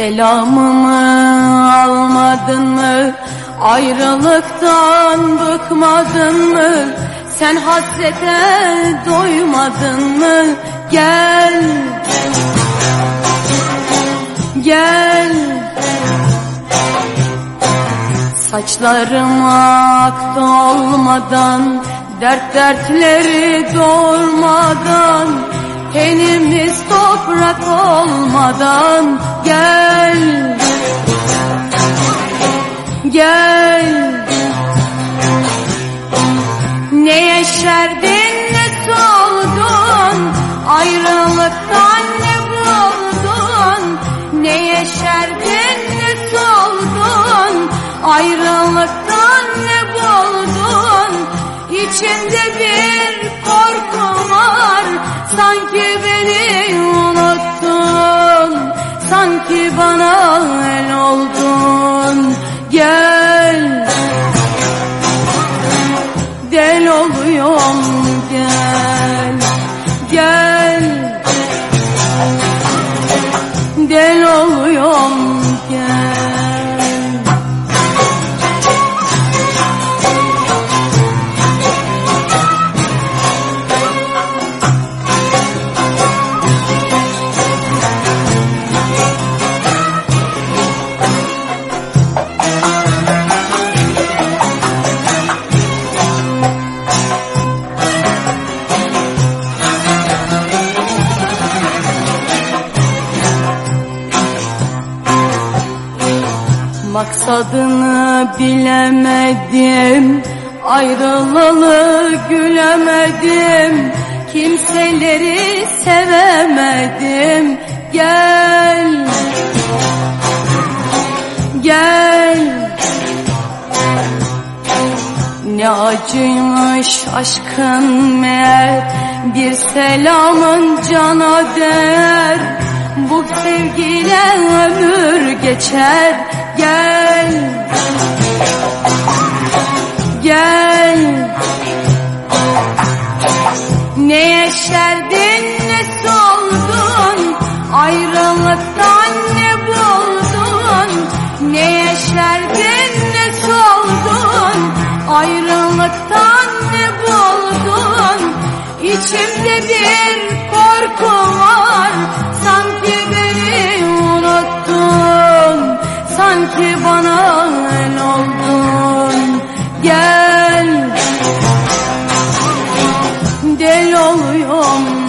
Selamımı almadın mı? Ayrılıktan bıkmadın mı? Sen hasrete doymadın mı? Gel Gel Saçlarım aktı olmadan Dert dertleri doğurmadan Tenimiz toprak olmadan Gel. Gel. Ne yeşerdin ne soldun? Ayrılıktan ne buldun? Ne yeşerdin ne soldun? Ayrılıktan ne buldun? İçinde bana el oldun. Gel. Del oluyorum Maksadını bilemedim. Ayrılalı gülemedim. Kimseleri sevemedim. Gel Gel. Ne acıymış aşkın meğer. Bir selamın cana değer. Bu sevgiyle ömür geçer Gel. Gel. Ne yeşerdin ne soldun? Ayrılıktan ne buldun? Ne yeşerdin ne soldun? Ayrılıktan ne buldun? İçimde bir Sanki bana el oldun. Gel. Del oluyorum